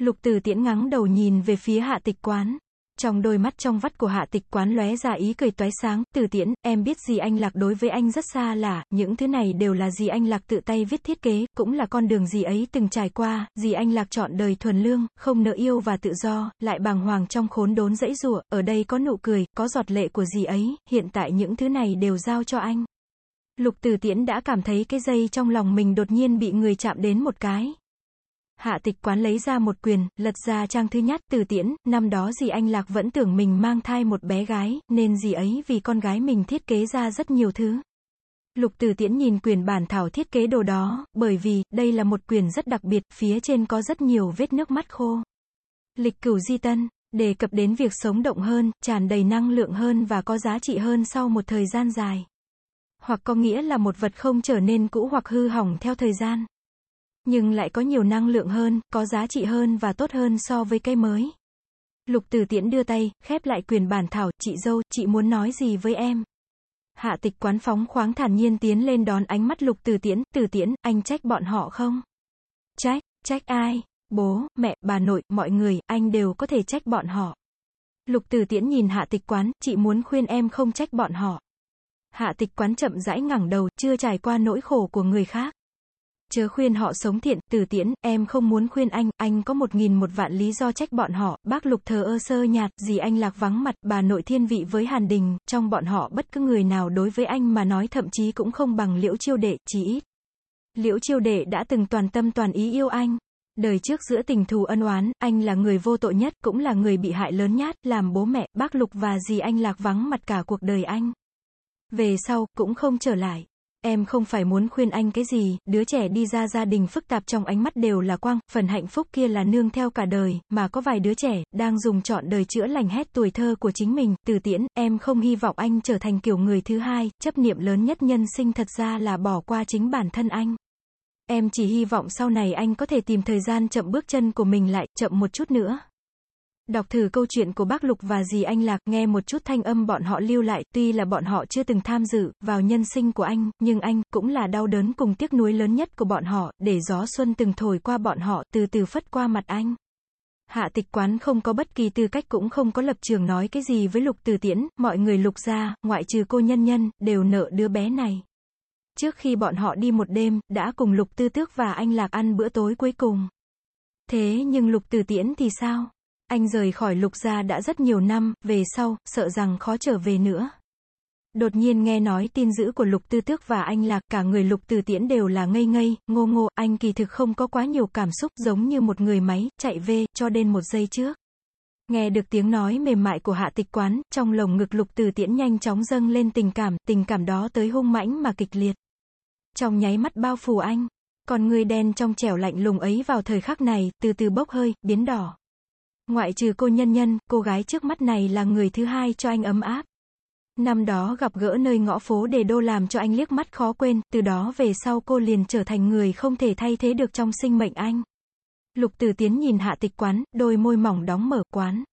Lục Tử Tiễn ngắng đầu nhìn về phía hạ tịch quán. Trong đôi mắt trong vắt của hạ tịch quán lóe ra ý cười toái sáng, Tử Tiễn, em biết gì anh Lạc đối với anh rất xa lạ, những thứ này đều là gì anh Lạc tự tay viết thiết kế, cũng là con đường gì ấy từng trải qua, gì anh Lạc chọn đời thuần lương, không nợ yêu và tự do, lại bàng hoàng trong khốn đốn dãy rủa, ở đây có nụ cười, có giọt lệ của gì ấy, hiện tại những thứ này đều giao cho anh. Lục Tử Tiễn đã cảm thấy cái dây trong lòng mình đột nhiên bị người chạm đến một cái. Hạ tịch quán lấy ra một quyền, lật ra trang thứ nhất, từ tiễn, năm đó dì anh Lạc vẫn tưởng mình mang thai một bé gái, nên dì ấy vì con gái mình thiết kế ra rất nhiều thứ. Lục Từ Tiễn nhìn quyền bản thảo thiết kế đồ đó, bởi vì, đây là một quyền rất đặc biệt, phía trên có rất nhiều vết nước mắt khô. Lịch cửu di tân, đề cập đến việc sống động hơn, tràn đầy năng lượng hơn và có giá trị hơn sau một thời gian dài. Hoặc có nghĩa là một vật không trở nên cũ hoặc hư hỏng theo thời gian nhưng lại có nhiều năng lượng hơn, có giá trị hơn và tốt hơn so với cây mới. Lục Tử Tiễn đưa tay, khép lại quyền bản thảo, chị dâu, chị muốn nói gì với em? Hạ tịch quán phóng khoáng thản nhiên tiến lên đón ánh mắt Lục Tử Tiễn, Tử Tiễn, anh trách bọn họ không? Trách, trách ai? Bố, mẹ, bà nội, mọi người, anh đều có thể trách bọn họ. Lục Tử Tiễn nhìn hạ tịch quán, chị muốn khuyên em không trách bọn họ. Hạ tịch quán chậm rãi ngẩng đầu, chưa trải qua nỗi khổ của người khác. Chớ khuyên họ sống thiện, từ tiễn, em không muốn khuyên anh, anh có một nghìn một vạn lý do trách bọn họ, bác lục thờ ơ sơ nhạt, gì anh lạc vắng mặt, bà nội thiên vị với Hàn Đình, trong bọn họ bất cứ người nào đối với anh mà nói thậm chí cũng không bằng liễu chiêu đệ, chỉ ít. Liễu chiêu đệ đã từng toàn tâm toàn ý yêu anh. Đời trước giữa tình thù ân oán, anh là người vô tội nhất, cũng là người bị hại lớn nhất, làm bố mẹ, bác lục và dì anh lạc vắng mặt cả cuộc đời anh. Về sau, cũng không trở lại. Em không phải muốn khuyên anh cái gì, đứa trẻ đi ra gia đình phức tạp trong ánh mắt đều là quang, phần hạnh phúc kia là nương theo cả đời, mà có vài đứa trẻ, đang dùng chọn đời chữa lành hết tuổi thơ của chính mình, từ tiễn, em không hy vọng anh trở thành kiểu người thứ hai, chấp niệm lớn nhất nhân sinh thật ra là bỏ qua chính bản thân anh. Em chỉ hy vọng sau này anh có thể tìm thời gian chậm bước chân của mình lại, chậm một chút nữa. Đọc thử câu chuyện của bác Lục và dì anh Lạc, nghe một chút thanh âm bọn họ lưu lại, tuy là bọn họ chưa từng tham dự vào nhân sinh của anh, nhưng anh cũng là đau đớn cùng tiếc nuối lớn nhất của bọn họ, để gió xuân từng thổi qua bọn họ, từ từ phất qua mặt anh. Hạ tịch quán không có bất kỳ tư cách cũng không có lập trường nói cái gì với lục từ tiễn, mọi người lục ra, ngoại trừ cô nhân nhân, đều nợ đứa bé này. Trước khi bọn họ đi một đêm, đã cùng lục tư tước và anh Lạc ăn bữa tối cuối cùng. Thế nhưng lục từ tiễn thì sao? Anh rời khỏi lục gia đã rất nhiều năm, về sau, sợ rằng khó trở về nữa. Đột nhiên nghe nói tin dữ của lục tư tước và anh lạc, cả người lục từ tiễn đều là ngây ngây, ngô ngô, anh kỳ thực không có quá nhiều cảm xúc, giống như một người máy, chạy về, cho đến một giây trước. Nghe được tiếng nói mềm mại của hạ tịch quán, trong lồng ngực lục từ tiễn nhanh chóng dâng lên tình cảm, tình cảm đó tới hung mãnh mà kịch liệt. Trong nháy mắt bao phủ anh, còn người đen trong trẻo lạnh lùng ấy vào thời khắc này, từ từ bốc hơi, biến đỏ. Ngoại trừ cô nhân nhân, cô gái trước mắt này là người thứ hai cho anh ấm áp. Năm đó gặp gỡ nơi ngõ phố đề đô làm cho anh liếc mắt khó quên, từ đó về sau cô liền trở thành người không thể thay thế được trong sinh mệnh anh. Lục Tử Tiến nhìn hạ tịch quán, đôi môi mỏng đóng mở quán.